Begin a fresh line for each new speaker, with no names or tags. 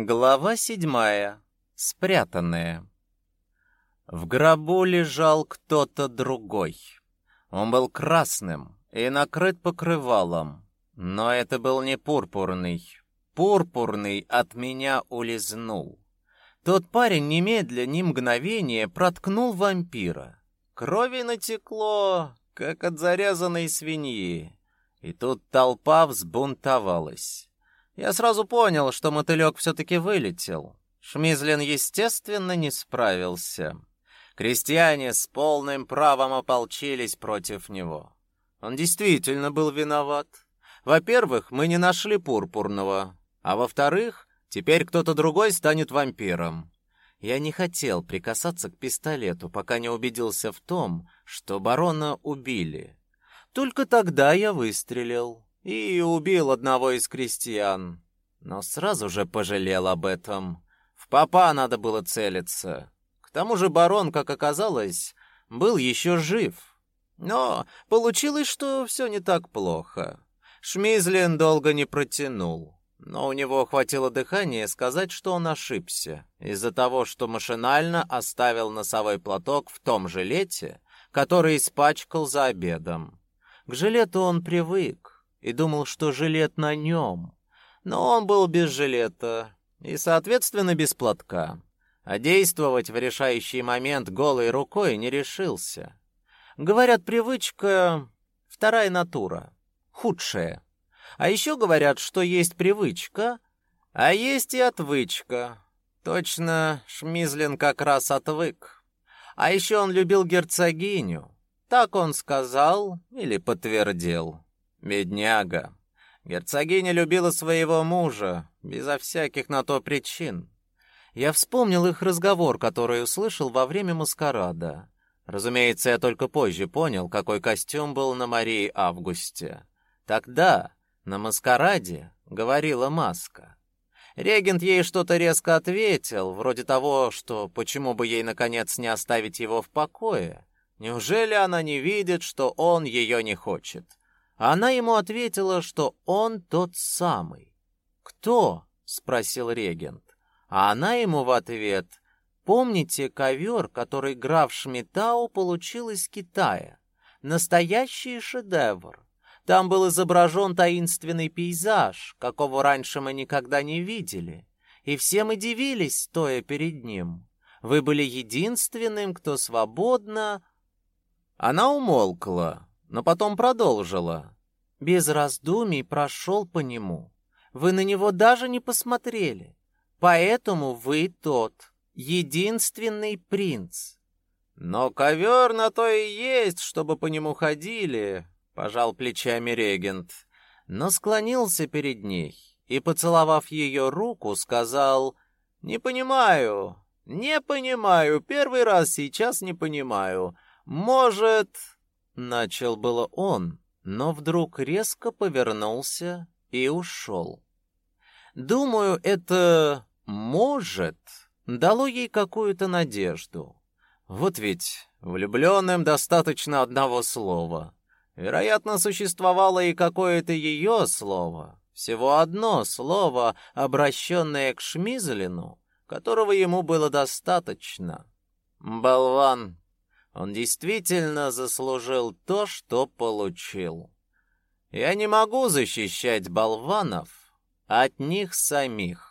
Глава седьмая. Спрятанные. В гробу лежал кто-то другой. Он был красным и накрыт покрывалом, но это был не пурпурный. Пурпурный от меня улизнул. Тот парень немедля, ни мгновения проткнул вампира. Крови натекло, как от зарезанной свиньи. И тут толпа взбунтовалась. Я сразу понял, что мотылек все-таки вылетел. Шмизлин, естественно, не справился. Крестьяне с полным правом ополчились против него. Он действительно был виноват. Во-первых, мы не нашли пурпурного, а во-вторых, теперь кто-то другой станет вампиром. Я не хотел прикасаться к пистолету, пока не убедился в том, что барона убили. Только тогда я выстрелил и убил одного из крестьян. Но сразу же пожалел об этом. В папа надо было целиться. К тому же барон, как оказалось, был еще жив. Но получилось, что все не так плохо. Шмизлин долго не протянул. Но у него хватило дыхания сказать, что он ошибся, из-за того, что машинально оставил носовой платок в том жилете, который испачкал за обедом. К жилету он привык, и думал, что жилет на нем. Но он был без жилета и, соответственно, без платка. А действовать в решающий момент голой рукой не решился. Говорят, привычка — вторая натура, худшая. А еще говорят, что есть привычка, а есть и отвычка. Точно, Шмизлин как раз отвык. А еще он любил герцогиню. Так он сказал или подтвердил. Бедняга. Герцогиня любила своего мужа, безо всяких на то причин. Я вспомнил их разговор, который услышал во время маскарада. Разумеется, я только позже понял, какой костюм был на Марии Августе. Тогда, на маскараде, говорила маска. Регент ей что-то резко ответил, вроде того, что почему бы ей, наконец, не оставить его в покое. Неужели она не видит, что он ее не хочет? Она ему ответила, что он тот самый. «Кто?» — спросил регент. А она ему в ответ, «Помните ковер, который граф Шмитау получил из Китая? Настоящий шедевр. Там был изображен таинственный пейзаж, какого раньше мы никогда не видели. И все мы дивились, стоя перед ним. Вы были единственным, кто свободно...» Она умолкла, но потом продолжила. Без раздумий прошел по нему. Вы на него даже не посмотрели. Поэтому вы тот, единственный принц. Но ковер на то и есть, чтобы по нему ходили, пожал плечами регент, но склонился перед ней и, поцеловав ее руку, сказал: "Не понимаю, не понимаю, первый раз сейчас не понимаю. Может, Начал было он, но вдруг резко повернулся и ушел. Думаю, это «может» дало ей какую-то надежду. Вот ведь влюбленным достаточно одного слова. Вероятно, существовало и какое-то ее слово, всего одно слово, обращенное к Шмизелину, которого ему было достаточно. «Болван», он действительно заслужил то, что получил. Я не могу защищать болванов от них самих.